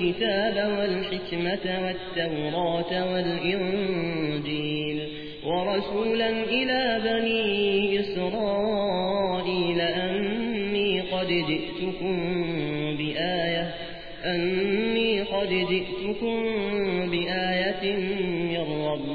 الكتاب والحكمة والتوراة والإنجيل ورسولا إلى بني إسرائيل أني قد جئتكم بآية أني قد جئتكم بآية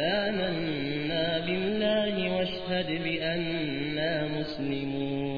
آمنا بالله واشهد بأننا مسلمون.